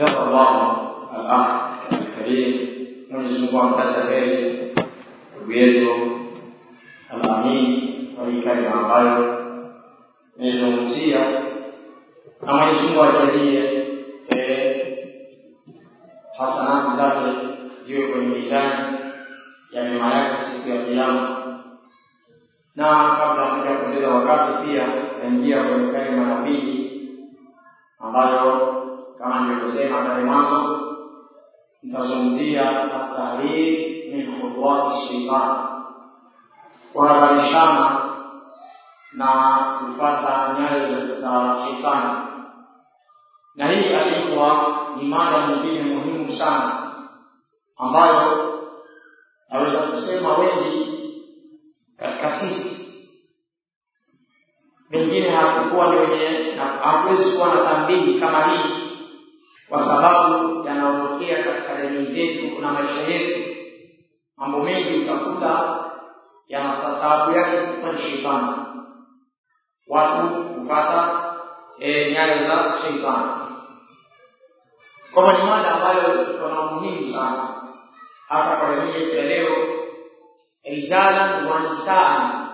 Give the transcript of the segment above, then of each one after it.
جزا الله الأخ الكريم Mwenyezi Mungu amkaze heri ndugu yetu Al-Amin kwa hii kalima ambayo nimezungumzia, na Mwenyezi Mungu ajalie hasanati zake ziwe kwenye mizani ya mema yake siku ya Kiyama. Na kabla hatujapoteza wakati, pia naingia kwenye kalima ya pili ambayo kama nilivyosema pale mwanzo nitazungumzia atahdhir min khutuwati shaitani, kuhabarishana na kufata nyayo za shetani. Na hii alikuwa ni mada nyingine muhimu sana ambayo naweza kusema wengi katika sisi wengine hatukuwa ni wenye hakuwezi kuwa na tambihi kama hii sababu yanayotokea katika jamii zetu na maisha yetu. Mambo mengi utakuta yana sababu yake kwa ni shetani, watu kupata e, nyayo za shetani. Kwa ni mada ambayo tuna muhimu sana, hasa kwa jamii yetu ya leo, rijala wa nisaan,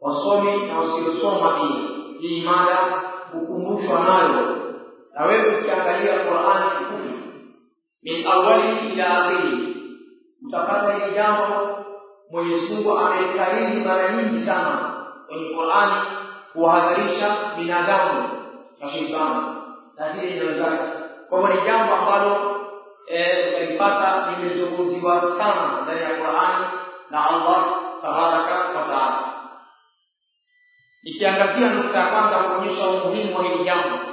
wasomi na wasiosoma. Hii hii mada hukumbushwa nayo na wewe ukiangalia Qur'ani من min awali ila akhiri, utapata hili jambo Mwenyezi Mungu ameikariri mara nyingi sana kwenye Qur'ani kuhadharisha binadamu na shetani na zile nyayo zake. Kwa hivyo ni jambo ambalo utalipata limezungumziwa sana ndani ya Qur'ani na Allah tabaraka wa taala, ikiangazia nukta ya kwanza kuonyesha umuhimu wa hili jambo.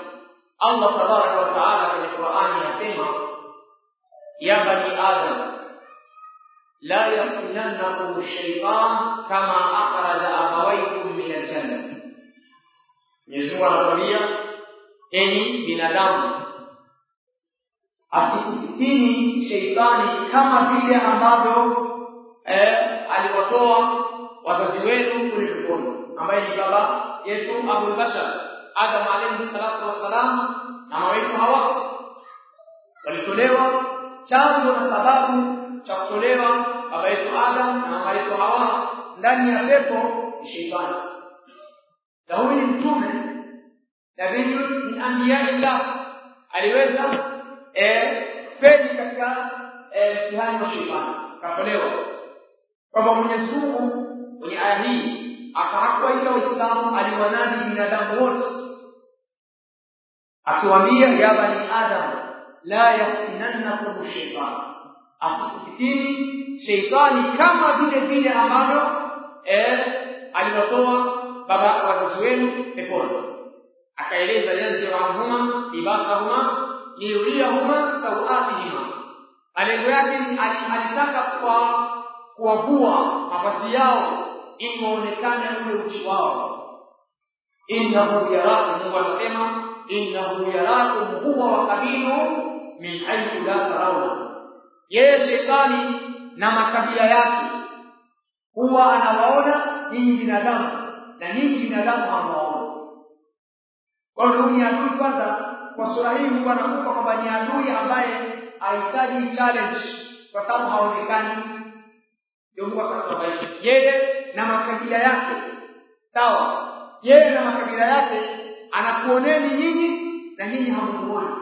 Tabaraka wa taala kwenye Qur'ani anasema ya bani adam la yaftinannakum shaytan kama akhraja abawaykum min aljanna. Mwenyezi Mungu anatuambia enyi binadamu, sheitani kama vile ambavyo eh, aliwatoa wazazi wenu kule peponi, ambaye ni baba yetu Abul Alayhi salatu wassalam na wetu Hawa walitolewa. Chanzo na sababu cha kutolewa baba yetu Adam na mama yetu Hawa ndani ya pepo ni shetani, na huyu ni mtume nabiyu min anbiyaillah, aliweza feli katika mtihani wa shetani, katolewa. Kwa hivyo Mwenyezi Mungu kwenye aya hii akawaita Waislamu, aliwanadi binadamu wote akiwaambia ya bani adam la yaftinannakum shaytan, asikufitini sheitani kama vile vile ambavyo eh, aliwatoa baba wazazi wenu peponi. Akaeleza yanziu anhuma libasahuma liyuriyahuma sauatihima, malengo yake alitaka kwa kuwavua mavazi yao ili waonekane ule uchi wao. innahu yarakum, Mungu anasema innahu يراكم هو wa من حيث لا ترون yeye shetani na makabila yake huwa anawaona ninyi binadamu na ninyi binadamu hamwaona. Kwa adui kwanza. Kwa sura hii Mungu anakupa kwamba ni adui ambaye hahitaji challenge, kwa sababu haonekani. Ndio yeye na makabila yake, sawa. Yeye na makabila yake anakuoneni nyinyi na nyinyi hamuoni.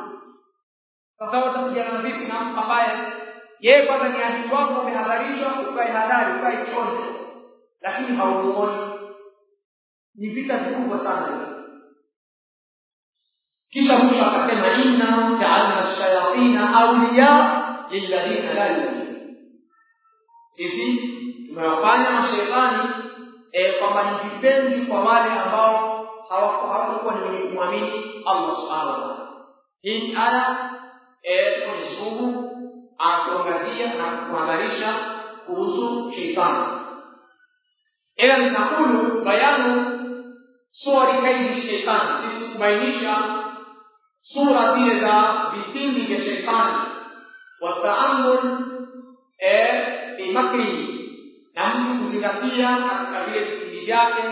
Sasa utapigana vipi na ambaye yeye kwanza ni adui wako, umehadharishwa, ukae hadhari, ukae chonjo, lakini haumuoni? Ni vita vikubwa sana. Kisha mtu akasema, inna ja'alna shayatina awliya lilladhina la yu'minun, sisi tumewafanya mashaitani e, kwamba ni vipenzi kwa wale ambao hawakuwa ni kumwamini Allah subhanahu wa ta'ala. Hii aya Mwenyezi Mungu na kutuhabarisha kuhusu sheitani. Ila nakulu bayanu suwari kaidi sheitani, sisi kubainisha sura zile za vitindi vya sheitani, wataamul fi makri, na mtu kuzingatia katika vile vitimbi vyake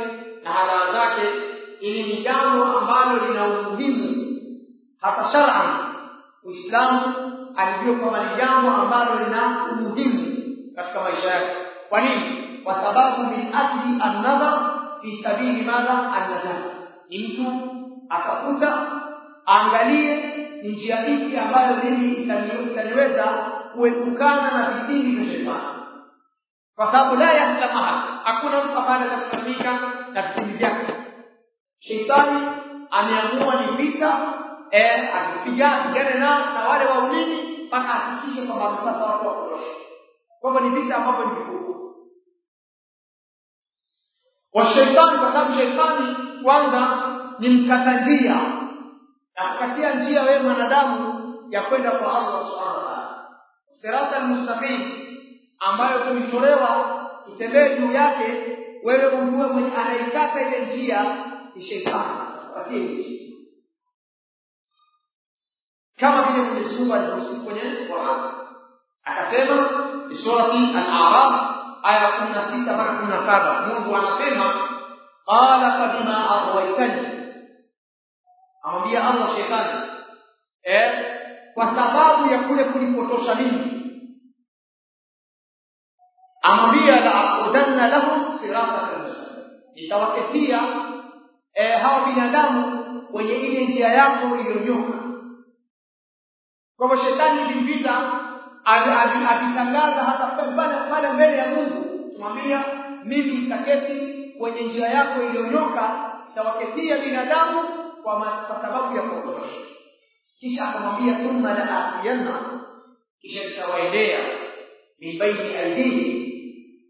na hadaa zake. Ili ni jambo ambalo lina umuhimu hata shar'an Uislamu alijua kwamba ni jambo ambalo lina umuhimu katika maisha yake. Kwa nini? Kwa sababu min asli an-nadhar fi sabili madha an-najat. Ni mtu akakuta angalie ni njia ipi ambayo mimi itaniweza kuepukana na vipindi vya shetani. Kwa sababu la yaslamaha, hakuna mtu ambaye atakusamika na vipindi vyake. Shetani ameamua ni vita eh akipigana na na wale waumini mpaka ahakikishe kwamba amepata watu wa kutosha. Kwa hivyo ni vita ambavyo ni vikubwa. Wa shetani kwa sababu shetani kwanza ni mkata njia na kukatia njia wewe mwanadamu ya kwenda kwa Allah Subhanahu wa ta'ala. Sirata al-mustaqim ambayo tulitolewa tutembee juu yake wewe ujue mwenye anaikata ile njia ni shetani kupatie njia kama vile Qur'an. Akasema ni surati al-a'raf aya 16 mpaka 17 Mungu anasema qala fa bima aghwaytani. Amwambia Allah shetani eh kwa sababu ya kule kulipotosha mimi amwambia la aqudanna lahum siratal mustaqim. Nitawaketia eh hawa binadamu kwenye ile njia yako iliyonyoka. Kwamba shetani ilipita akitangaza hata pale mbele ya Mungu kumwambia mimi nitaketi kwenye njia yako iliyonyoka tawaketia binadamu kwa, sababu ya kuondosha kisha akamwambia thumma la atiyanna. Kisha nitawaendea min baini aidihi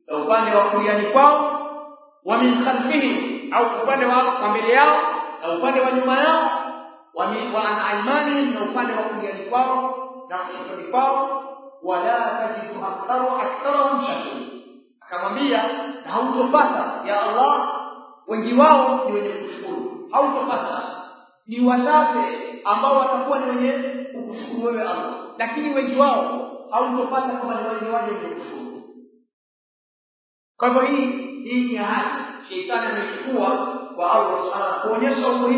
na upande wa kuliani kwao wa min khalfihim au upande wa familia yao na upande wa nyuma yao wa na upande wa kuliani kwao na kushotoni kwao wala tajidu aktharu aktharahum shakirin akamwambia na hautopata ya Allah wengi wao ni wenye kushukuru hautopata. Ni wachache ambao watakuwa ni wenye kukushukuru wewe Allah. Lakini wengi wao hautopata kama ni wenye wenye kushukuru kwa hivyo hii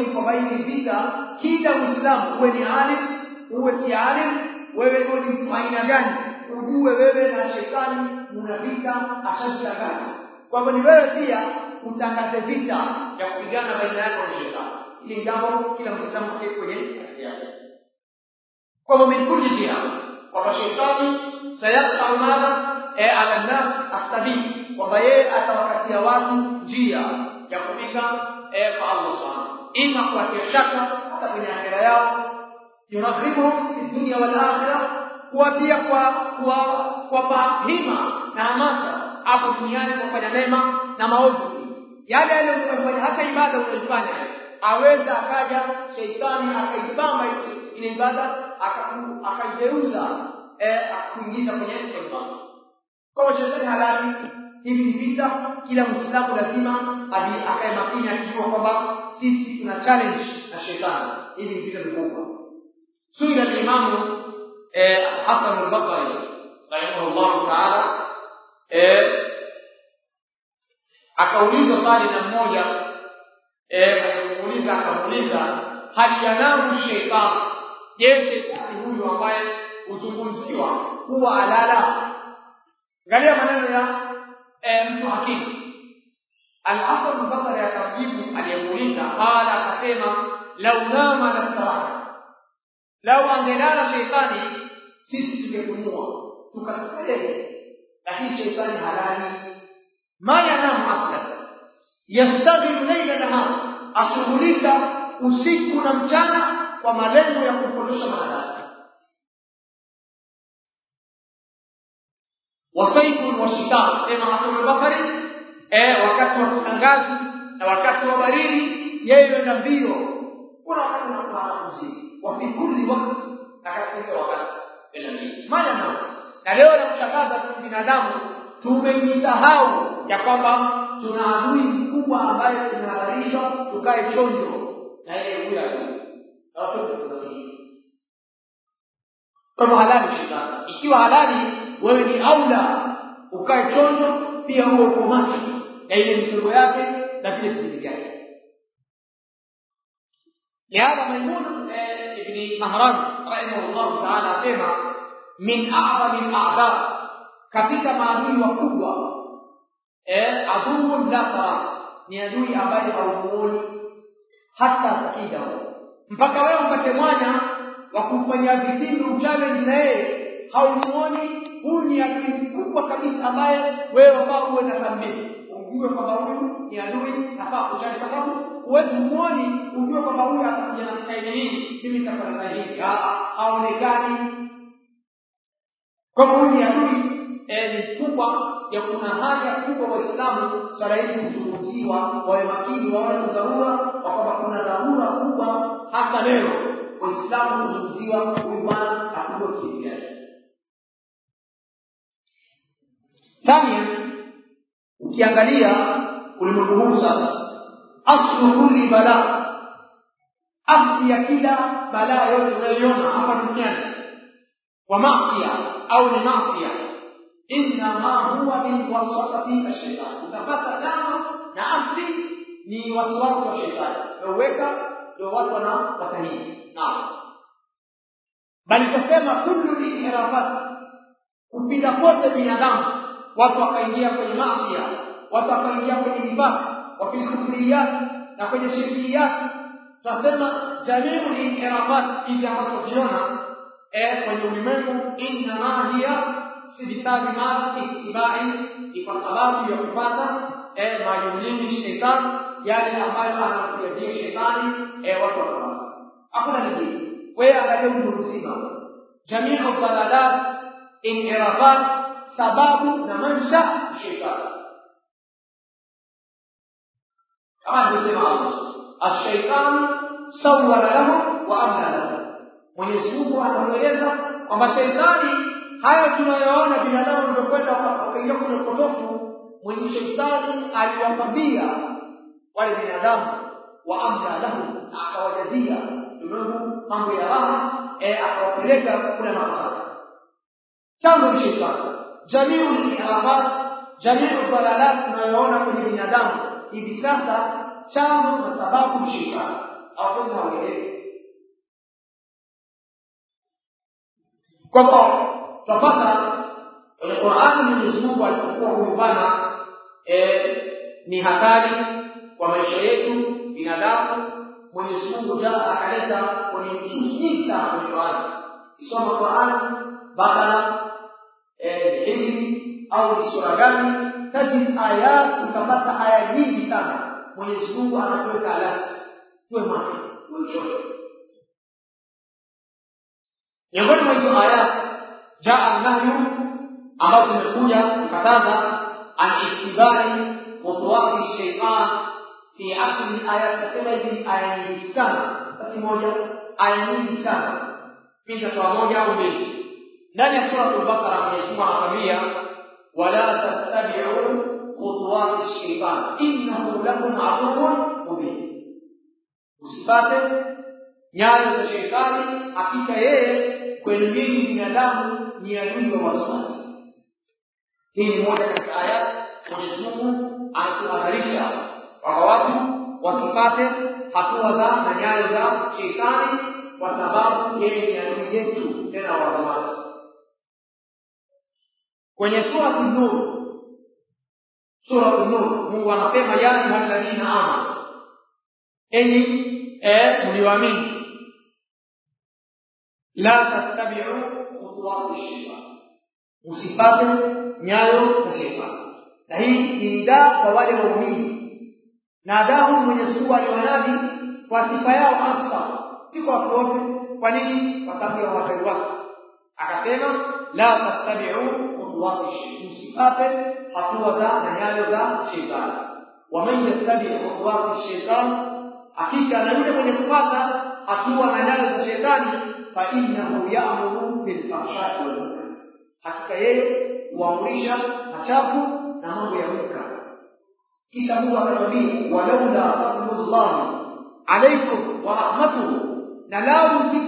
kwamba hii ni vita kila muislamu uwe ni alim uwe si alim wewe uwe ni mtu gani? Ujue wewe na shetani munavita vita ashajitangaza kwa ni wewe pia utangaze vita ya kupigana baina yako na shetani. Ili jambo kila mwislamu kile kwenye akili yake. Kwa min kulli jiha kwamba shetani sayaqta mala ala nas astabil kwamba yeye atawakatia watu njia ya kufika kwa Allah subhanahu ima kuwatia shaka hata kwenye akhira yao. Yunaghibuhum fi dunya wal kuwapia kuwatia kwa kwa kwa hima na hamasa hapo duniani kwa kufanya mema na maovu. Yale aliyofanya hata ibada unayofanya aweza akaja sheitani akaipamba ile ibada akaigeuza eh akuingiza kwenye ibada kwa shetani halali hivi kila muislamu lazima akae makini akijua kwamba sisi tuna challenge na shetani. Hivi vita vikubwa. Suila al-imam Hasan al-Basri rahimahullah ta'ala akauliza swali na mmoja eh akamuliza akamuuliza hali yanamu shetani je shetani huyu ambaye huzungumziwa huwa alala? Ngalia maneno ya e, mtu hakimu Al-Hasan al-Basri akamjibu aliyemuuliza qala akasema lau nama nasara lau angelala sheitani sisi tungepumua tukastarehe lakini sheitani halali ma yanamu aslan yastaghilu layla nahar ashughulika usiku na mchana kwa malengo ya kupotosha mwanadamu shita sema Hasan al-Basri. Eh wakati wa kiangazi na wakati wa baridi yeye ndio mbio kuna wakati wa kupumzika wa fi kulli wakati na leo nakushangaza sisi binadamu tumejisahau ya kwamba tuna adui mkubwa ambaye tunahadharishwa tukae chonjo na yeye huyo adui. Na watu tunatii halali shetani. Ikiwa halali wewe ni aula ukae chonjo pia huo uko macho na ile mitego yake na vile vitu vyake لهذا ميمون ابن مهران rahimahullah ta'ala asema min a'zami al-a'da katika maadui wakubwa eh adui la tara ni adui ambaye haumuoni hata akida mpaka wewe upate mwanya wa kufanya vitimbi uchallenge na yeye haumuoni huyu ni adui mkubwa kabisa ambaye wewe ambao uwe na dhambi. Ujue kwamba huyu ni adui nafaa kuchani kwa sababu huwezi muoni ujue kwamba huyu atakuja na staili hii mimi nitafanya hivi haonekani. Kwa huyu ni adui ni kubwa ya kuna haja kubwa waislamu sala hii kuzungumziwa wawe makini waone udharura kwa kwamba kuna dharura kubwa. Hasa leo waislamu kuzungumziwa kuimana akubwa kitu yake thania ukiangalia ulimwengu huu sasa aslu kulli bala asli ya kila balaa yote unayoiona hapa duniani wa masia au ni masia inma huwa min waswasati ash-shaytan. Utapata tano na asli ni waswasi wa shetani nauweka ndio watu wanapata hii naam. Bali tusema kullu inhirafat kupita kote binadamu watu wakaingia kwenye maasi watu wakaingia kwenye nifaq wa fil kufriyat na kwenye shirkiyat. Tunasema jamiu ambazo tunaziona eh kwenye ulimwengu inna hiya sibisabi ma ittibai ni kwa sababu ya kupata eh majumlini shetani yale ambayo anakuletea sababu na mansha shetani. Kama alivyosema Allah ash-shaytan lahu wa amla lahu. Mwenyezi Mungu anamueleza kwamba shetani haya tunayoona binadamu ndio kwenda wakaingia kwenye upotofu mwenye shetani aliwapambia wale binadamu wa amla lahu akawajazia. Ulimwengu mambo ya raha eh akawapeleka kule mabaya chanzo ni shetani jamiu al-ihrabat jamiu dalalat tunayoona kwenye binadamu. Hivi sasa chanzo na sababu ni shetani. Hawakwenda hawaelewi kwa hivyo tunapata kwenye Qur'ani Mwenyezi Mungu alipokuwa huyu bwana eh, ni hatari kwa maisha yetu binadamu. Mwenyezi Mungu jana akaleta kwenye nyingi sana kwenye Qur'ani kisoma Qur'ani Bakara hijri au ni sura gani tajid ayat utapata aya nyingi sana. Mwenyezi Mungu anatuweka alati tuwe mwa hizo ayat jaa nahyu ambazo zimekuja kukataza an ittibai khutuwati shaytan fi tasema hizi aya nyingi sana. Basi moja aya nyingi sana. Kisha kwa wala tattabi'u khutuwati shaytan innahu lakum aduwwun mubin usipate nyayo za shetani hakika yeye kwenu binadamu ni adui wa hii ni moja katika aya Mwenyezi Mungu anatuhadharisha kwamba watu wasipate hatua za na nyayo za shetani kwa sababu yeye ni adui yetu tena wasiwasi kwenye sura an-nur sura an-nur Mungu anasema ya ayyuhalladhina amanu. Enyi eh mlioamini la tattabi'u khutuwati shaytan. Usipate nyayo za shaytan. Na hii ni kwa wale waumini. Na adabu Mwenyezi Mungu aliwanadi kwa sifa yao hasa si kwa wote. Kwa nini? Kwa sababu ya watari wake. Akasema la tattabi'u nyayo za shetani wa man yattabi' khutuwati shaytan hakika na yule mwenye kufuata hatua na nyayo za shetani fa innahu ya'muru bil fahsha'i wal munkar hakika yeye huamrisha machafu na mambo ya munkar kisha Mungu akamwambia walaula fadlullah alaykum wa rahmatuhu. Na lao si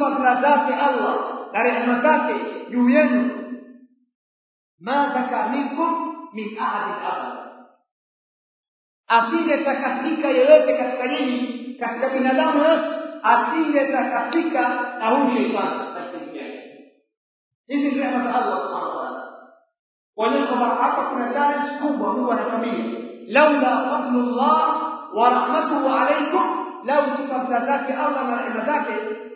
zake Allah na rehema zake juu yenu ما ماذا منكم من أحد الأبد أسيني تكفيك يلوتي كتكليني كتكبين الأمر أسيني تكفيك أهو شيطان إذن رحمة الله سبحانه وتعالى. ونحن بعقبنا جالس كوبا هو الكمية لولا فضل الله ورحمته عليكم لو سفرت ذاك الله من ذاك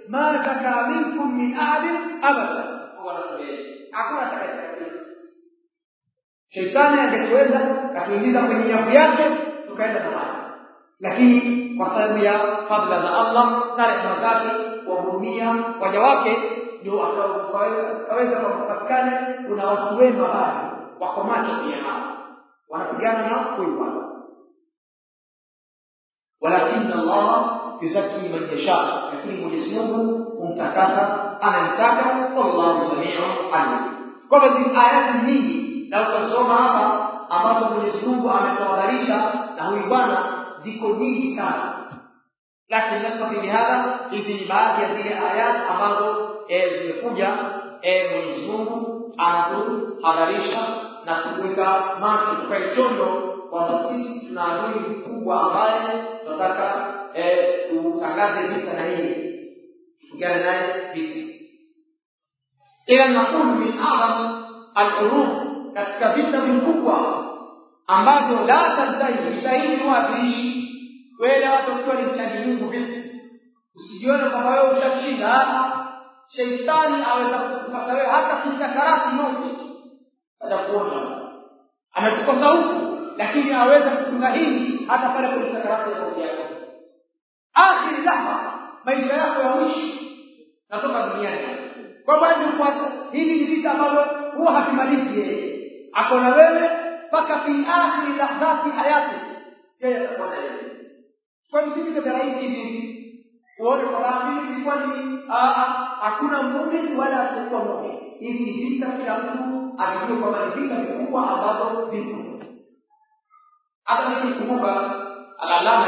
ما زكى منكم من أحد أبدا. هو الكمية عقبنا تكفيك Shetani angetuweza katuingiza kwenye nyavu yake tukaenda na maji, lakini kwa sababu ya fadla za Allah na rehema zake wahurumia waja wake, ndio akaweza kupatikana Kuna watu wema bado wako macho pia hao wanapigana na kuiba, walakin Allah yuzaki man yasha, lakini Mwenyezi Mungu humtakasa anamtaka. Wallahu samiu alim. Kwa hivyo ayati nyingi na utasoma hapa ambazo Mwenyezi Mungu ametawadharisha na huyu bwana ziko nyingi sana, lakini naktafi hapa, Hizi ni baadhi ya zile ayat ambazo zimekuja Mwenyezi Mungu anatuhadharisha na kuweka macho kwa chondo kwamba sisi tuna adui mkubwa ambaye tunataka tutangaze vita na yeye, tupigane naye vita, ila nakulu min a'zam al-hurub katika vita vikubwa ambavyo la tantahi vita hivi huadhirishi wewe watu ukiwa ni mchaji Mungu vipi? Usijione kwamba wewe ushashinda sheitani aweza kukupata wewe hata kisakarati yote atakuona amekukosa huku lakini aweza kukutahini hata pale kwenye sakarati ya mauti yako akhiri lahma maisha yako ya mwisho natoka duniani. Kwa baadhi kuacha hivi ni vita ambavyo huwa hakimalizi yeye ako na wewe mpaka fi akhiri lahdhati hayati. Yeye atakuwa na yeye. Kwa msingi vya rahisi hivi uone kwamba mimi nilikuwa ni hakuna muumini wala asiyekuwa muumini. Hivi ni vita kila mtu akijua kwamba ni vita vikubwa ambavyo vipo hata أحسن alalama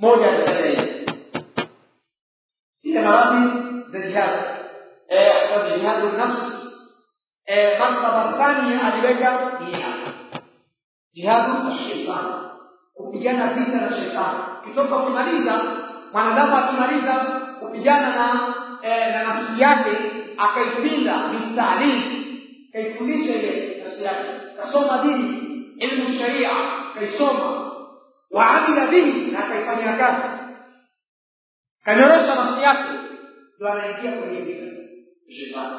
موجة qayyim إيماني دجال وجهاد النفس مرتبة ثانية عليك جهاد الشيطان. وبيجانا بيتنا الشيطان. كتوبة في ماليزا وأنا دفع في مريضة وبيجانا إيه، لنفسياتي. أكي تبيلا من تعليم كي تبيش إليه كصوم دين علم الشريعة. كي وعمل به. لكي فنيا كاسي kanyorosha nafsi yake ndio anaingia kwenye vita shetani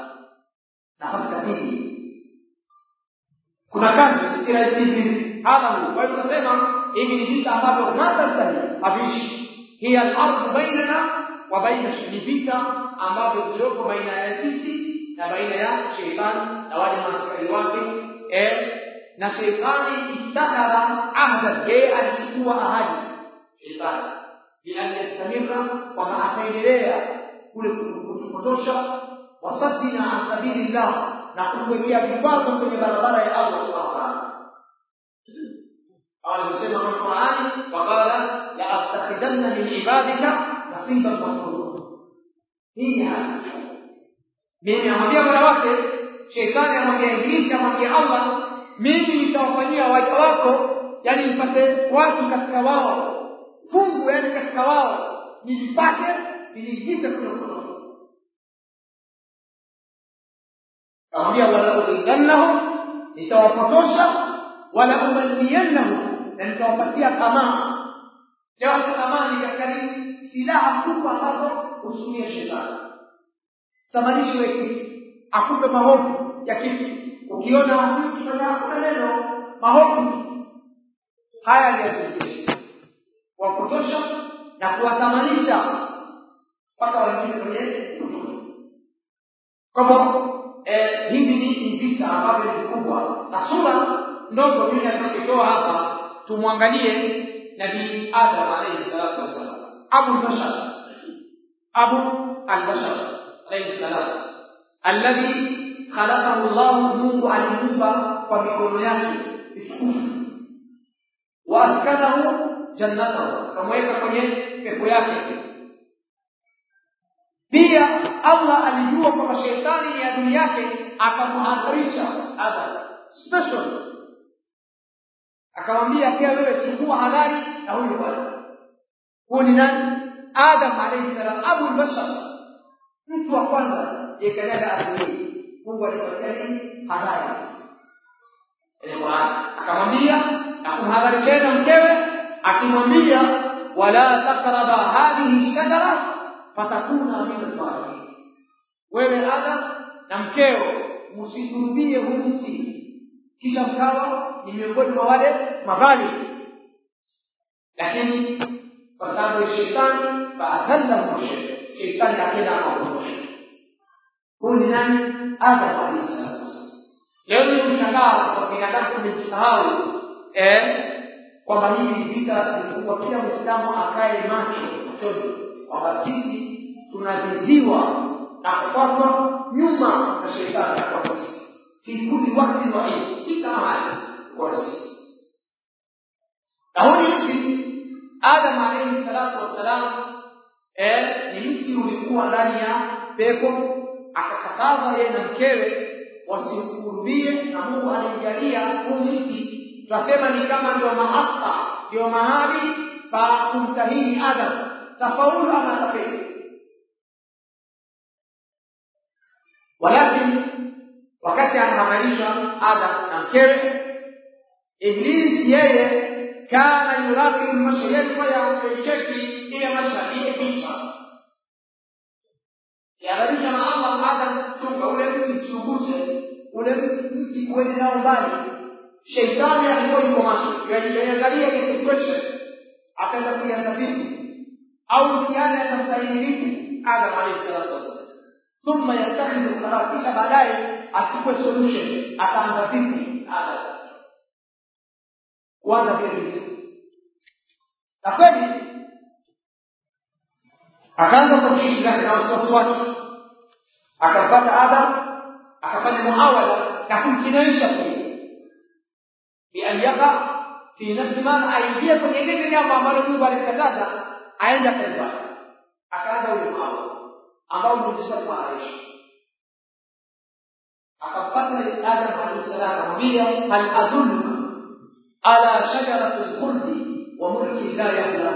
nafasi kamili kuna kazi si rahisi hivi kwa hiyo tunasema hivi ni vita ambavyo matantahi haviishi hiya al-ardhu bainana wa baina ni vita ambavyo vilioko baina ya sisi na baina ya sheitani na wale maaskari wake eh na sheitani ittakhadha ahdan yeye alichukua ahadi sheitani bian يستمر ataendelea kule kutupotosha wasaddina an sabilillah na kutuwekea vikwazo kwenye barabara ya Allah subhanahu wa ta'ala. Alisema kwenye Qur'ani waqala la من bwana wake shetani amwambia ibilisi mimi nitawafanyia waja wako yani nipate katika wao fungu yani katika wao ni niliingize kuna upotofu kawambia wala udhillannahum nitawapotosha wala umanniyannahum na nitawapatia tamaa. Leo tamaa ni katika silaha kubwa ambazo hutumia shetani. Tamanishi wewe akupe mahofu ya kitu. Ukiona hakuna neno mahofu. Haya aliyazungumzia wapotosha na kuwatamanisha mpaka waingize kwenye kwa hivyo eh, hivi ni vita ambavyo ni kubwa na sura ndogo vile natokitoa hapa tumwangalie nabii adam alayhi salatu wassalam. Abu al-bashar. Abu al-bashar alayhi salam. Alladhi khalaqahu llahu Mungu alimuumba kwa mikono yake mitukufu. Wa askanahu jannatahu kamweka kwenye pepo yake pia Allah alijua kwamba shetani ni adui yake akamhadharisha Adam special. akamwambia pia wewe chukua hadhari na huyu bwana huyu ni nani adam alayhi salam abu bashar mtu wa kwanza yekanyaga ardhini mungu alipatia nini habari akamwambia na kumhabarishana mkewe أكما مية ولا تقرب هذه الشجرة فتكون من الفارقين وب الأدا نمكو مسيتودية هنتي كيش مكاوا لمنقول موال مغالب لكن بسبب الشيطان بأسل المشرك شيطان لكن أعطى المشرك قول لنا نعم، أدا عليه الصلاة والسلام لأنه شكاوا فبنا تحكم الصحابة. إيه؟ Kwamba hivi vita kwa kila mwislamu akae macho machoni kwamba sisi tunaviziwa na kufatwa nyuma na shetani kwa kwasi fi kulli wakati wa hii kila hali kwa sisi. Na huu ni mti adam alayhi salatu wassalam eh ni mti ulikuwa ndani ya pepo akakataza yeye na mkewe wasiukurubie na Mungu alimjalia huu mti tunasema ni kama ndio mahaka ndio mahali pa kumtahini Adam. Tafaulu ama tafeli? Walakin wakati anahamarisha Adam na mkewe Iblis yeye kana yuraqibu mashayikh ya kuicheki ile masha ile picha. Kiadharisha na Allah Adam chunga ule mti chunguze ule mti uende mbali sheitani alikuwa macho yajiangalia kitu kwetu, akaenda vipi au kiana atamsaini vipi Adam alayhi salatu wasallam thumma yattakhidhu qarar baadaye achukue solution. Ataanza vipi Adam. Kuanza vile na kweli akaanza kuishi na wasiwasi wake akampata Adam. Akafanya muawala na kumkinaisha بأن يقع في نفس ما aingie kwenye lile jambo ambalo Mungu alikataza aende akaifanya akaanza ule mao ambao ulijisha kwa Aisha akampata Adam alayhi salam akamwambia hal adulluka ala shajarati al-khuldi wa mulki la yabla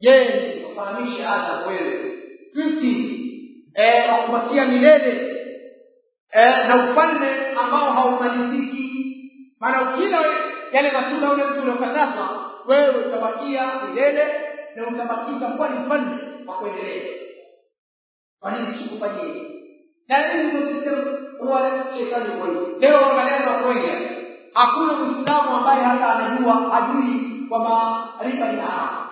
je nisikufahamishe Adam wewe mti eh wa kubakia milele eh na ufalme ambao haumaliziki maana ukila yale matunda ule mtu uliokatazwa wewe utabakia milele na utabakia utakuwa ni mfalme wa kuendelea. Kwa nini sikufanyie? Na hizi ndio system huwa shetani kwa leo angalia kwa kweli hakuna muislamu ambaye hata anajua ajui kwamba riba ni haramu.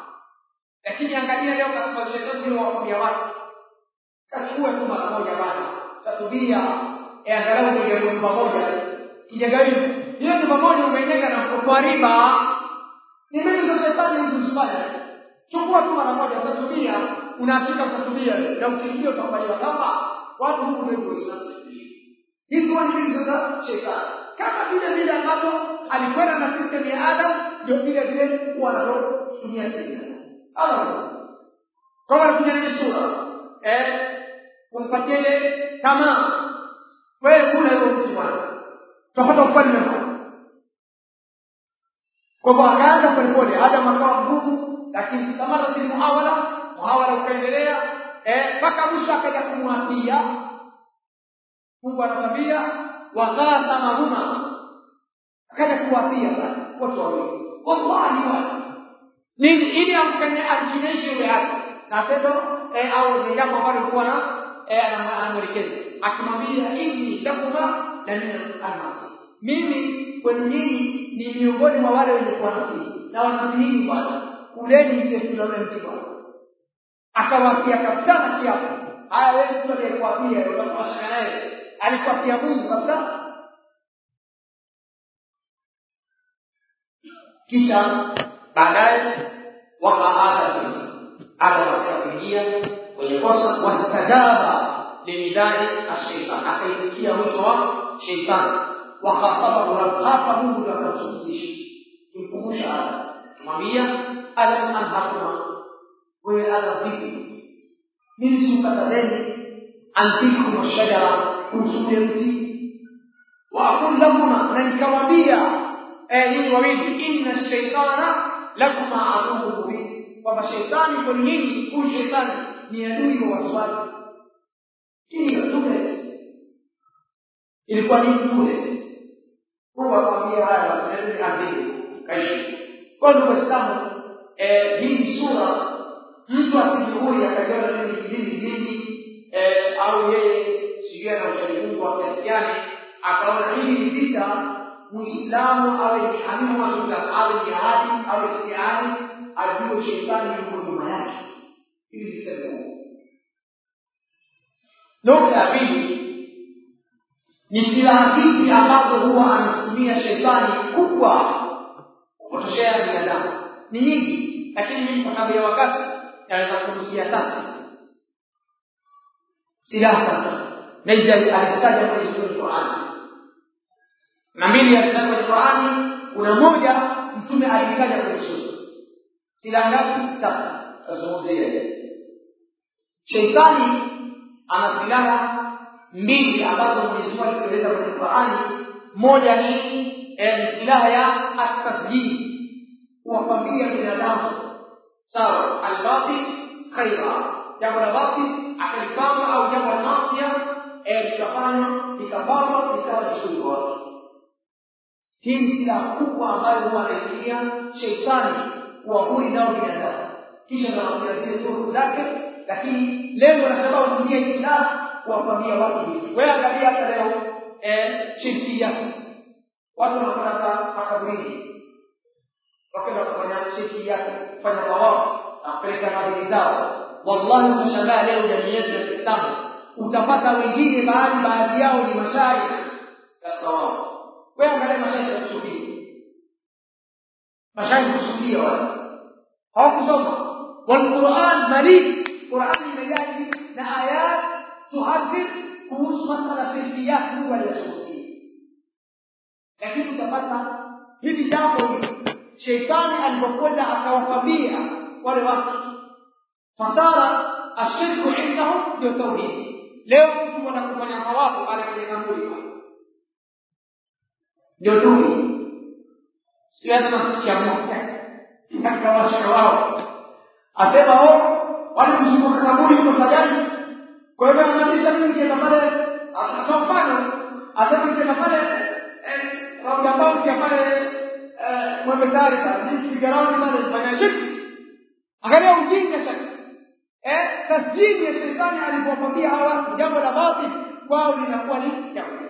Lakini angalia leo kasema shetani ndio wakwambia watu. Kachukua tu mara moja bana tatubia eh angalau kwenye nyumba moja. Kijaga hiyo hiyo nyumba moja umeijenga na ni mbinu za shetani usifanye chukua tu mara moja utatumia, unahakika kutumia na ukitubia utakubaliwa kama watu huku Uislamu hizi ni mbinu za shetani. Kama vile vile ambavyo alikwenda na system ya Adam ndio vile vile wanavyotumia sisi Allah kama kuja sura eh kumpatia ile tamaa. Wewe kula hiyo mtu bwana. Tutapata ufalme kwa hivyo akaanza polepole Adam akawa nguvu lakini samara zile muhawala muhawala ukaendelea. Eh mpaka mwisho akaja kumwapia Mungu anatambia wakhasamahuma akaja kuwapia wote wawili wallahi wa nini ili amkanye amkinishe yule hapo na tendo eh, au ni jambo ambalo alikuwa na eh, anamwelekeza akimwambia inni إني لكما min almasi mimi nyinyi ni miongoni mwa wale wenye kuwa nasihi na wanasihini bwana kuleni ile tunaona mti bwana akawapia kabisa kiapo. Haya wewe mtu aliyekuapia alikuapia Mungu kabisa. Kisha baadaye wakaada Adam. Akaingia kwenye kosa wastajaba lilidai ashaitan akaitikia wito wa sheitani wakhafabahu hapa Mungu ndo akamsuluhisha kumkumbusha Adam kumwambia alam anhakuma wewe Adam vipi mimi sikukatazeni antikum shajara kuhusu mti wa aqul lakuma na nikamwambia eh nyinyi wawili inna shaitana lakum aduwwun mubin kwamba shaitani kwa nyinyi huyu shaitani ni adui wa wasiwasi hii ni tule ilikuwa ni tule huwa kwambia haya basi ardhini kaishi. Kwa eh hii ni sura mtu asijihuri akajiona mimi ni dini dini eh ahadi awe si ahadi ajue shetani yuko nyuma yake. Hili ni vita nukta ya pili ni silaha hizi ambazo huwa anazitumia shetani kubwa kupotoshea binadamu. Ni nyingi lakini mimi kwa sababu ya wakati naweza kugusia tatu silaha tatu hizi alizitaja kwenye sura Qur'ani na mbili alizitaja kwenye Qur'ani kuna moja mtume alitaja kwenye sura silaha ngapi? Tatu. Tazungumzia Sheitani ana silaha mbili ambazo Mwenyezi Mungu alitueleza kwenye Qur'ani. Moja ni eh, silaha ya kuwakwambia binadamu. Sawa al-batil khaira jambo la batil akalipanga au jambo la masia eh likafanya likapamba likawa vizuri kwa watu. Hii ni silaha kubwa ambayo huwa anaitumia sheitani kuwahuri nao binadamu. Kisha anawaambia zile nguvu zake lakini lengo la sababu kutumia silaha وطنية وطنية ويعملية له الشركية وطن حركة أخبرية وكذا قلنا شركية فنظرات أفريقيا مدينة والله تشبع له جمعية الإسلام وتفتى ويجيه بعد بعد يوم مشايخ الصواب ويعمل مشايخ السوفية مشايخ السوفية ولا هو كسوفة والقرآن مليء قرآن مليء لآيات tuhadhir kuhusu masala shirkiyat Mungu aliyozungumzia lakini utapata hivi jambo hili sheitani alipokwenda akawakwambia wale watu fasara ashirku indahum ndio tauhid. Leo mtu anakufanya tawafu pale ndio tauhid. Sio nasikia moja katika washa wao asema o wale kaburi kwa sajani kwa hivyo anamaanisha mimi nikienda pale? Kwa mfano asema nikienda pale raundi ambao nikienda pale mwembe taarifa jinsi pigaraundi pale nifanya shirki. Angalia ujinga shaka eh tasjidi ya shetani alipowaambia hawa jambo la batil kwao linakuwa ni jambo.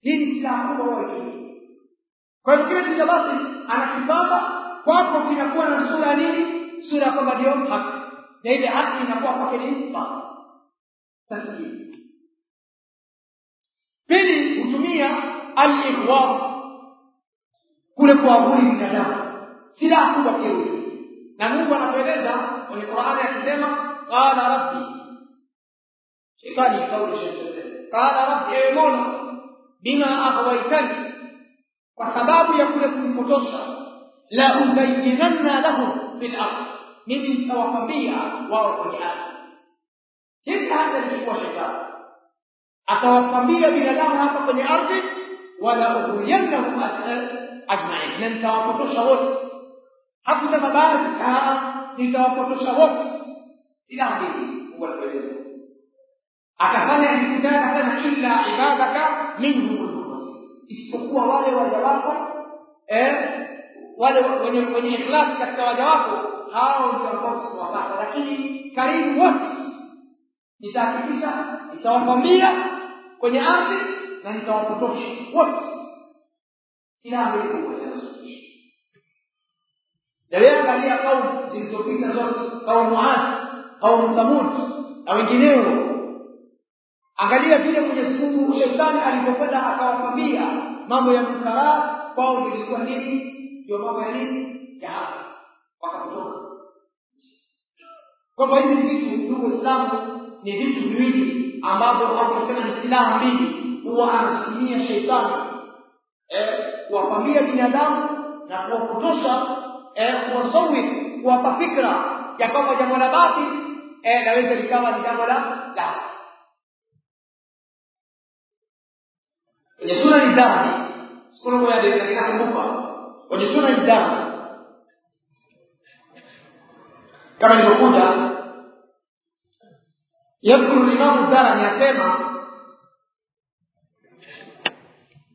Hii silaha kubwa wao kwa hivyo kile cha batil anakipamba kwako kinakuwa na sura nini? Sura kwamba ndio haki ile haki inakuwa kwake ni batil tasjidi pili hutumia al-ikhwa kule kuabudi binadamu silaha kubwa pia na Mungu anatueleza kwenye Qur'ani akisema qala rabbi shetani kauli shetani qala rabbi ewe mola bima aghwaytani kwa sababu ya kule kunipotosha la uzayyinanna lahum fil ardh mimi nitawakwambia wao kwenye ardhi hivi hata ilikuwa shetani atawakwambia binadamu hapa kwenye ardhi wala ughwiyannahum ajma'in na nitawapotosha wote hakusema baadhi nitawapotosha wote ila mbili Mungu alitueleza akafanya ikitaka akasema illa ibadaka minhum almukhlasin isipokuwa wale waja wako eh wale ndio ambao sikuwapata lakini karibu wote nitahakikisha nitawapambia kwenye ardhi na nitawapotosha wote. Sina mbili kubwa na wewe angalia kaumu zilizopita zote kaumu Ad kaumu Thamud na wengineo. Angalia vile Mwenyezi Mungu shetani alipokwenda akawakwambia mambo ya mkaraa kwao ilikuwa nini? Ndio mambo ya nini? Ya haki wakapotoka kwamba hizi vitu ndugu Waislamu ni vitu viwili ambavyo au kusema ni silaha mbili. Huwa anatumia shetani eh kuwakwambia binadamu na kuwapotosha eh kuwasawi kuwapa fikra ya kwamba jambo la batil eh laweza likawa ni jambo la la kwenye sura nidhani sura moja ndio inakumbuka kwenye sura idara kama ilivyokuja yadhkuru limamu darani asema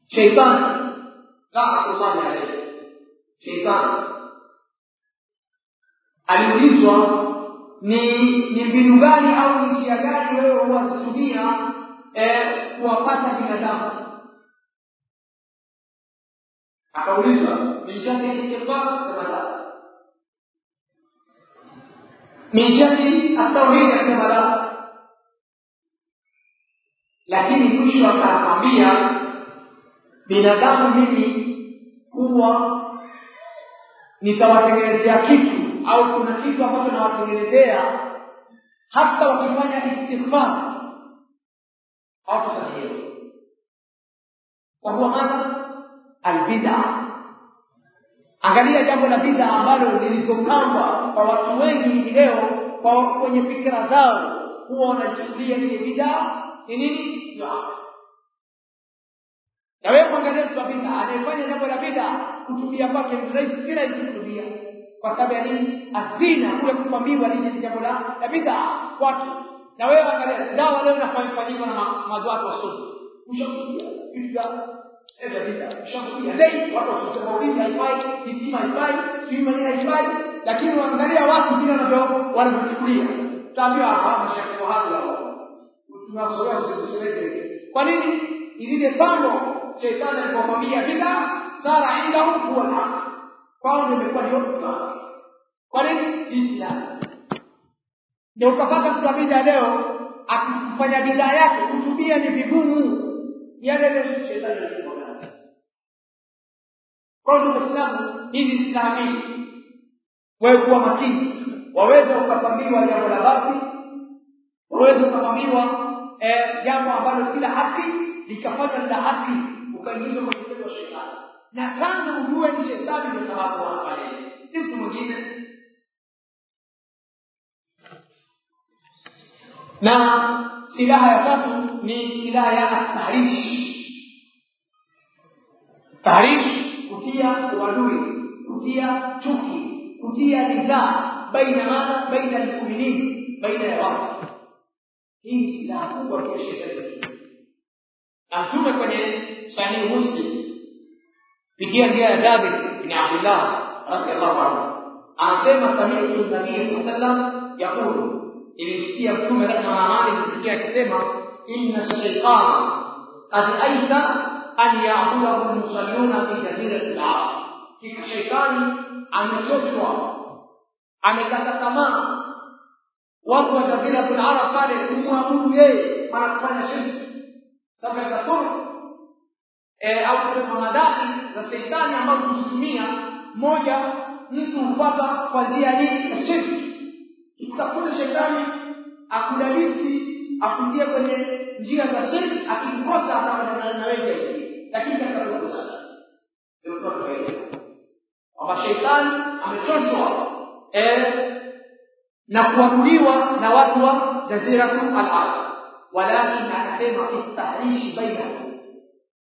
sheitani laatullahi alayhi sheitani aliulizwa ni ni mbinu gani au ni njia gani wewe huwazitumia eh, kuwapata binadamu? Akaulizwa min jati istiqama sema la jati atauhid akasema la lakini mwisho akamwambia binadamu mimi huwa nitawatengenezea kitu au kuna kitu ambacho nawatengenezea hata wakifanya istighfar. Au kusamehewa kwa kuwa maana albid'a angalia jambo la bid'a ambalo lilizopangwa kwa watu wengi hivi leo kwa kwenye fikra zao huwa wanachukulia ile bid'a ni nini? Na wewe kuangalia mtu wa bid'a anayefanya jambo la bid'a kutumia kwake ni si rahisi kutumia. kwa sababu ya nini? Hazina kule kupambiwa lije jambo la bid'a. Watu na wewe angalia dawa leo inafanywa na madwatu wa sunna vitu vya hawa mashaka wahabi hao tunasoea usikuseme kwa nini? Ilile pano shetani alipokwambia bid'a sara indahu huwa al-haq kwao nimekuwa imekuwa ndio kwa nini? Sisi ndio ukapata mtu leo akifanya bid'a yake kutubia ni vigumu. Yale ile shetani anasema kwa مسلم دين wewe kuwa makini. Waweza ukapambiwa jambo la basi waweza ukapambiwa eh, jambo ambalo si la haki likafanya la haki ukaingizwa kwa kitendo cha shetani. Na chanzo ujue ni shetani ndio sababu wanafanya si mtu mwingine. Na silaha ya tatu ni silaha ya tahrish. Tahrishi kutia uadui kutia chuki kutia nizaa baina mana baina almu'minin baina ya watu hii silaha kubwa na mtume kwenye sahihi muslim pitia njia ya Jabir bin Abdullah radhiallahu anhu anasema sami'tu nabii alaihi wasallam yaqulu ilimsikia mtume rehma na amani kumsikia akisema inna shaytana qad aisa an ya'budahu al-musalluna fi jazirati al-arab kika shaytani amechoshwa amekata kama watu wa jazira al-arab pale kumwabudu yeye mara kufanya shirki. Sababu ya kafuru eh au kusema madai za sheitani ambazo kuzitumia moja mtu hupata kwa njia hii ya shirki. Utakuta shetani akudalisi akutie kwenye njia za shirki akikukosa atakwenda na wewe lakini katika kukosa ndio tunaeleza kwamba shetani amechoshwa eh na kuamuliwa na watu wa jaziratu al-arab walakin akasema itahrishi bainahum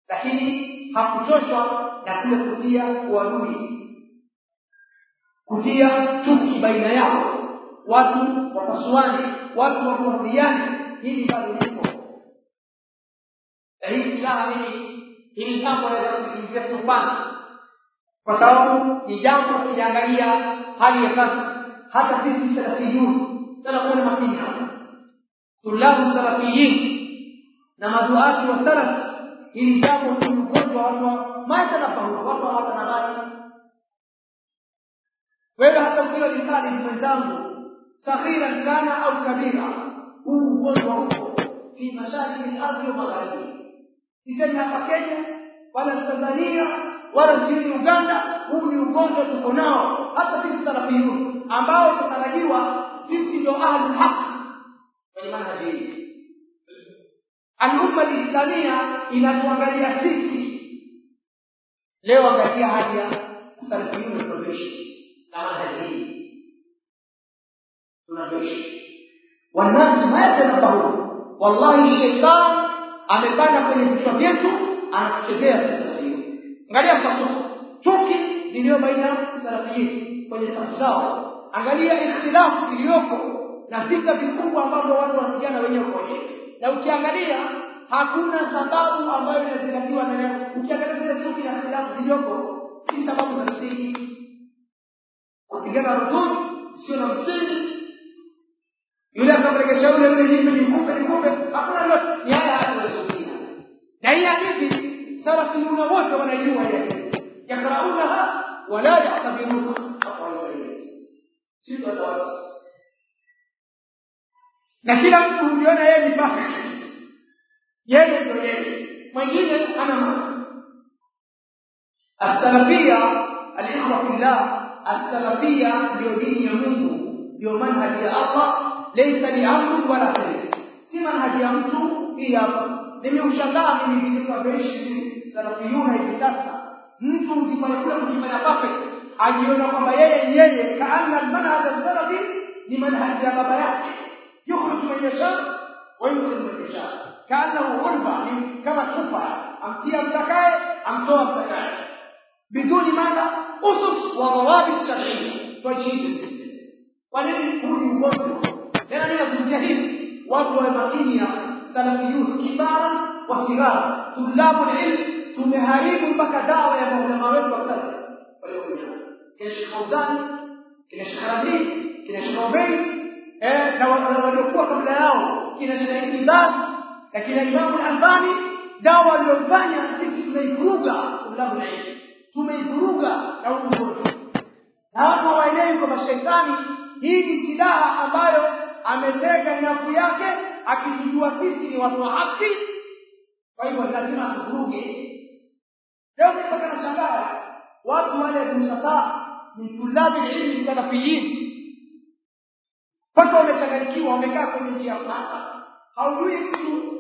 lakini hakuchoshwa na kule kutia uadui kutia chuki baina yao. Watu wapasuane watu wakuambiane hili bado lipo. Hii silaha mimi hili jambo naweza kuzungumzia tupana kwa sababu ni jambo ukiangalia hali ya sasa. Hata sisi salafiyun tena kuwa makini hapa. Tulabu salafiyin na maduati wa salaf hili jambo ni ugonjwa watu wa maisha na fahamu watu hawatanabali wewe hata ukiwa ni talib mwenzangu saghira kana au kabira huu ugonjwa uko fi mashariki al-ardhi hapa Kenya wala Tanzania wala sijui Uganda huu ni ugonjwa tuko nao. Hata sisi salafiyun ambao tunatarajiwa sisi ndio ahlul haq kwenye manhaji hii al-umma inatuangalia sisi. Leo angalia hali ya salafiyun tunavyoishi na manhaji hii tunavyoishi wanasi ma yatanafahamu wallahi shaitan amepanda kwenye vichwa vyetu anatuchezea sisi hiyo. Angalia mpasuko chuki ziliyo baina salafiyin kwenye safu zao. Angalia ikhtilafu iliyoko na vita vikubwa ambavyo watu wanapigana wenyewe kwa wenyewe. Na ukiangalia hakuna sababu ambayo inazingatiwa na leo. Ukiangalia zile chuki na ikhtilafu ziliyoko si sababu za msingi. Kupigana rudud sio na msingi. Yule akamregesha yule yule nipe nikupe nikupe hakuna lolote ni haya haya tunazungumzia na hii hadithi salafiyuna wote wanajua ile yakraunaha wala yahtabiruna sio tawasi na kila mtu hujiona yeye ni perfect yeye ndio yeye mwingine ana maana as-salafia al-ikhwa fillah as-salafia ndio dini ya Mungu ndio manhaji ya Allah laysa li amru wala fi'l si manhaji ya mtu hii hapa nimeushangaa mimi nilivyoishi salafiyuna hivi sasa mtu ukifanya kule kujifanya perfect ajiona kwamba yeye yeye kaanna manhaj as-salafi ni manhaji ya baba yake يخرج من يشاء ويدخل من يشاء كانه غربه كما chupa amtia mtakaye amtoa mtakaye biduni mada usus wa dawabit shar'iyya tuachize kwa nini huu ni ugonjwa tena ninazungumzia hivi watu wa makini ya وصغارا kibara wa sigara tulabu ilm tumeharibu mpaka dawa ya maulama wetu wa salaf. Waliokuja kina Sheikh قبل kina كنش Rabi kina الإمام الألباني na na kina Imam Al-Albani dawa waliofanya sisi tumeivuruga tulabu ilm. Tumeivuruga na na watu hawaelewi kwamba shetani hii ni silaha ambayo ametega nyavu yake akijijua sisi ni watu wa haki. Kwa hivyo lazima tuvuruge. Leo mpaka nashangaa watu wale kumsataa ni tulabi ilmi salafiyin mpaka wamechanganyikiwa wamekaa kwenye njia sasa haujui mtu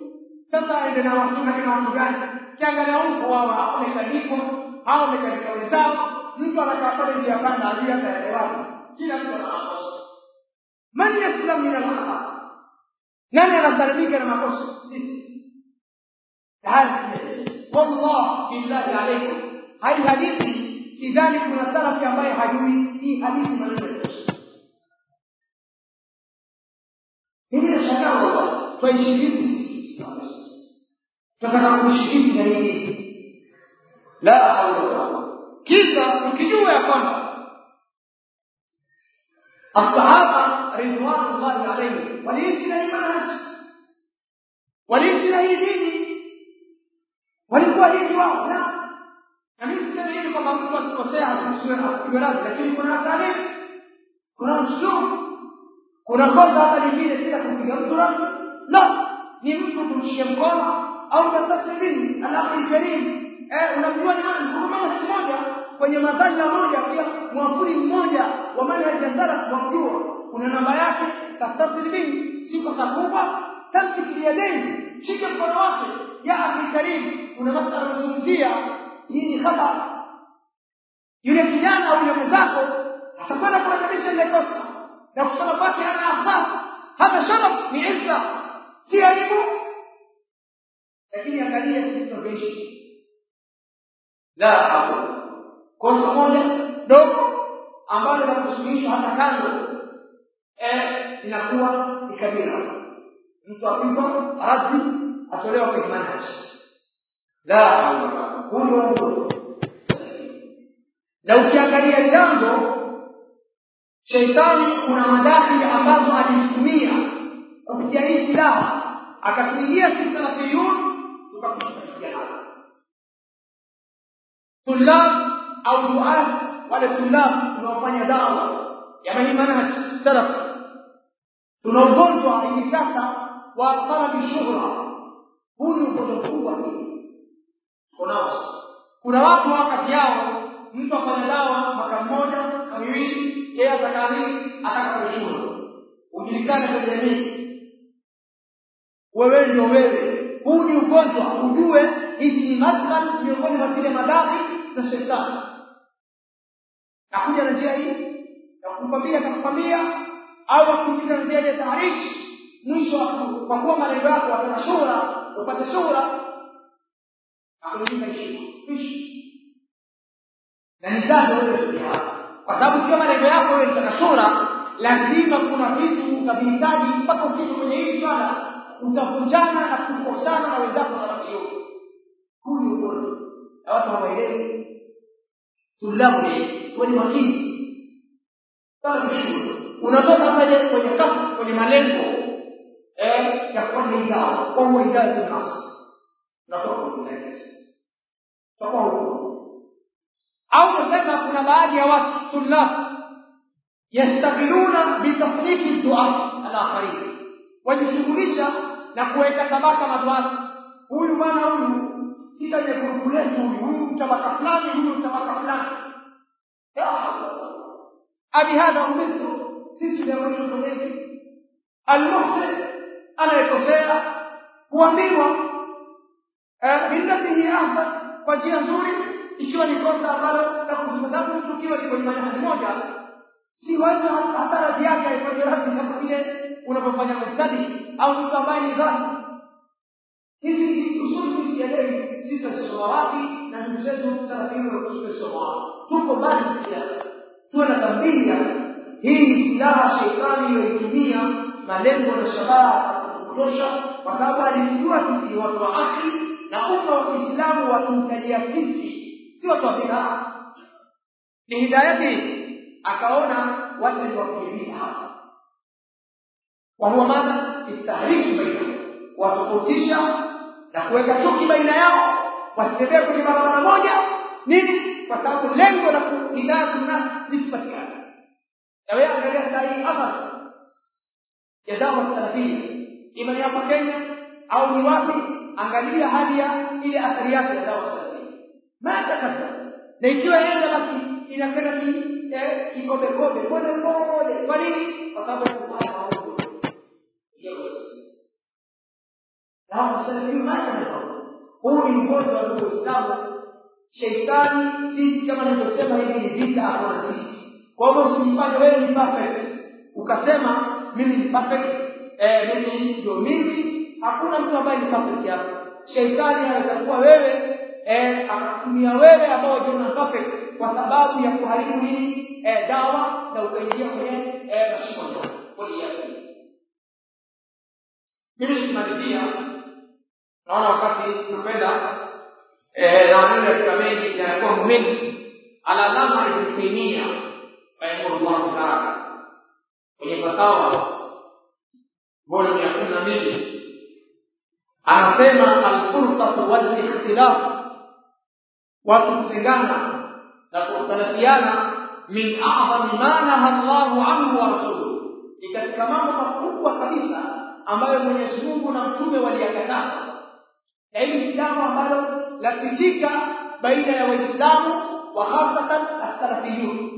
sasa ende na watu na watu gani? Kiangalia huko wao wamekandikwa hao wamekandika wenzao. Mtu anakaa pale njia panda ajui ataelewana kila mtu ana من يسلم من الخطأ من يغتر بك لما قص تعال والله في الله عليكم. هاي الحديث سيدانك من السلف يا باي حيوي في حديث من الجلس إن الشكاة والله فيشرين فترى من نيدي لا حول ولا كيسا يمكن يا يكون الصحابة رضوان الله عليه وليس الناس وليس يديني ولكل يدعو لا كميس كان يلقى مملكة وسيعة في السورة أستقرار لكن كنا سالم كنا نسوم كنا نخوض هذا الذي يسيركم في ان لا نمتكم الشيطان أو تتصلين الأخ الكريم unamjua ni nani? Kuna manhaj moja kwenye madhali ya moja pia mwafuri ان wa manhaj ya salaf wamjua si kosa kubwa tamsiki yadaini shika mkono wake ya akhi karim. Kuna masala kuzungumzia hii ni khata yule kijana au yule mwenzako atakwenda kurekebisha ile kosa na kusema kwake ana asasi hata sharaf ni izza si aibu. Lakini angalia sisi tunavyoishi la hapo. Kosa moja dogo ambalo linakusuluhishwa hata kando kabila. Mtu apigwa radhi atolewa kwenye manhaji la huyo mtu na ukiangalia chanzo sheitani kuna madakhili ambazo alitumia kupitia hii silaha akatuingia sisi salafiyun tukakushughulikia hapo tulab au duat wale tulab tunaofanya dawa ya manhaj salaf tuna ugonjwa hivi sasa wa talabi shuhra. Huu ni kunao kuna watu wakati yao mtu afanya dawa mwaka mmoja miwili yeye atakaa nini? Ataka shuhra. Ujulikane kwa jamii. Wewe ndio wewe. Huu ni ugonjwa. Ujue hizi ni madhara miongoni mwa zile madakhi za shetani. Nakuja na njia hii. Na kukwambia atakwambia au akuingiza njia ya taarishi mwisho kwa kuwa malengo yako wataka shura upate shura na nitaje wewe kwa sababu sio malengo yako wewe mtakashora lazima kuna vitu utavihitaji mpaka ukitu kwenye hili swala. Utavunjana na kukosana na wenzako salafu hiyo. Huu ni na watu hawaelewi. Tulabu ni tuwe ni makini. Sana shule unatoka sasa kwenye kasi kwenye malengo eh ya kufanya idawa kwa hiyo idawa ni nasi unatoka tutakuwa huko au tusema kuna baadhi ya watu tulab yastaghiluna bitasnifi dua al-akharin. Wajishughulisha na kuweka tabaka maduati huyu bwana huyu sita ya grupu huyu huyu tabaka fulani huyu tabaka fulani. Abi hadha umirtu sisi ndio wenyewe almuhsin anayekosea huambiwa billati ahsan kwa njia nzuri ikiwa ni kosa ambalo la kusababu tukiwa ni kwenye manhaji moja si wazi hata radhi yake haifanye radhi kama vile unapofanya mubtadi au mtu ambaye ni dhani hizi usuli tusielewi sisi tunasoma wapi na ndugu zetu salafini wapi tuko mbali sana tuwe na dhambiria hii silaha shetani malengo na shabaha kutosha kwa sababu alijua sisi watu wa haki na umma wa Kiislamu watumtajia sisi si watu wa ni hidayati. Akaona watu wakieleza hapa. Wahuwa madha? Itahrishi baina. Watofautisha na kuweka chuki baina yao. Wasitembee kwenye barabara moja nini? Kwa sababu lengo la hidayatu nas lisipatikane hapa ya dawa salafia ima ni Kenya au ni wapi? Angalia hali ya ile athari yake ya dawa kadha na ikiwa yenda basi inakwenda ki kikombe kombe pole pole kwa nini? Kwa sababu ya huu ni mgonjwa wa Uislamu sheitani sisi kama nilivyosema hivi ni vita sisi kwa hivyo usijifanye wewe ni perfect. Ukasema mimi ni perfect. Eh mimi ndio mimi. Hakuna mtu ambaye ni perfect hapa Shetani anaweza kuwa wewe eh akatumia wewe ambao ni perfect kwa sababu ya kuharibu nini? Eh dawa na ukaingia kwenye eh mashimo kwa hiyo mimi nikimalizia naona wakati tunapenda eh na maneno katika mengi yanakuwa muhimu alalama ibn Taymiyyah rahimahullah ta'ala. Kwenye fatawa volume ya kumi anasema alfurqatu walikhtilaf watu kutengana na kukhtalafiana min a'zami ma naha Allahu anhu wa rasuluhu. Ni katika mambo makubwa kabisa ambayo Mwenyezi Mungu na mtume waliyakataza na hili ni jambo ambalo lapitika baina ya waislamu wa hasatan as-salafiyun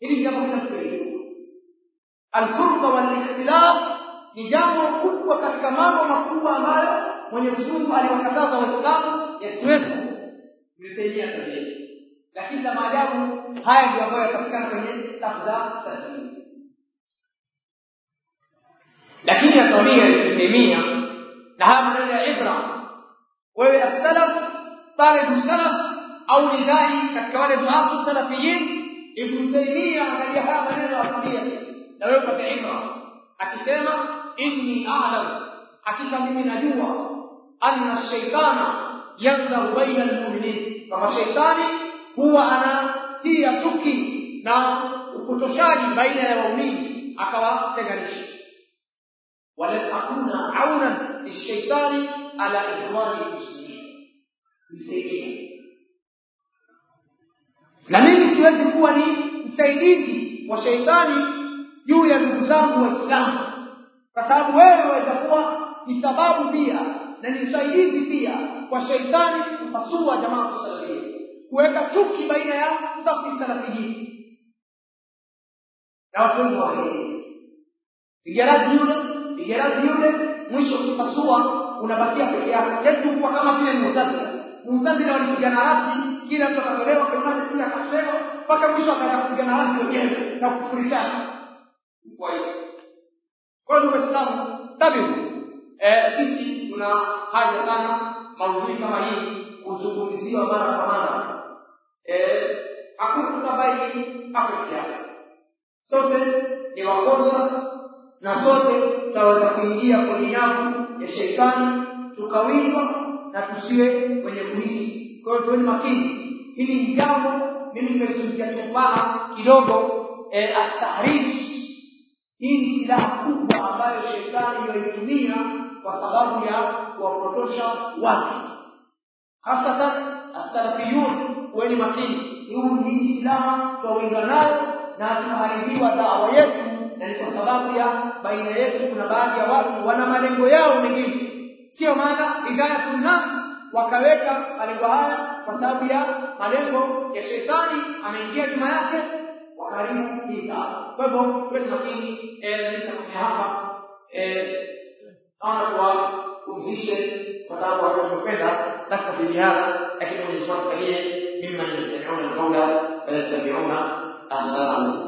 hili jambo linafikiria al-furqa ni jambo kubwa katika mambo makubwa ambayo Mwenyezi Mungu aliwakataza waislamu yasiwepo. Nilisaidia tabia lakini la maajabu haya ndio ambayo yapatikana kwenye safu za salafiyun lakini atuambia Ibn Taymiyyah na haya maneno ya Ibrahim wewe as-salaf talibu salaf au ni katika wale duatu salafiyin angalia haya maneno akwambia na ibra akisema inni a'lam. Hakika mimi najua anna shaytana yanzahu baina almu'minin. Kama shaytani huwa anatia chuki na upotoshaji baina ya waumini akawatenganisha wala akuna aunan lishaitani ala ihwani muslimin msaidia na mimi siwezi kuwa ni msaidizi wa sheitani juu ya ndugu zangu wa waislamu. Kwa sababu wewe waweza kuwa ni sababu pia na ni msaidizi pia kwa sheitani kupasua jamaa kusalafia kuweka chuki baina ya safi salafijini na watu hawaelewi igaraji yule igaraji yule mwisho ukipasua unabakia peke yako. Yetu kwa kama vile muutazila muutazila walipigana rasi kila tunatolewa kwenye kila kasema mpaka mwisho akaja kupigana rasi wenyewe na kufurishana. Kwa hiyo kwa ndugu Waislamu tabiu eh sisi tuna haja sana maudhui kama hii kuzungumziwa mara kwa mara. Eh hakuna mtu ambaye peke yake. Sote ni wakosa na sote tutaweza kuingia kwenye nyavu ya sheitani tukawindwa na tusiwe wenye kuhisi. Kwa hiyo tuweni makini hili jambo mimi nimezungumzia kidogo eh, atahrish hii ni silaha kubwa ambayo shetani imeitumia kwa sababu ya kuwapotosha watu. Hasatan assalafiyun weni makini. Huu ni silaha twawinga nayo na tunaharibiwa dawa yetu na ni kwa sababu ya baina yetu kuna baadhi ya watu wana malengo yao mengine. Sio maana hidayatun nas wakaweka haya kwa sababu ya malengo ya shetani ameingia nyuma yake wakaribu dawa. Kwa hivyo tuwe makini nitakomea hapa naona tuwapumzishe kwa sababu watu wamependa naktafi bihadha lakini mwenyezi mungu tujalie mimman yastamiuna alqawla fayattabiuna ahsana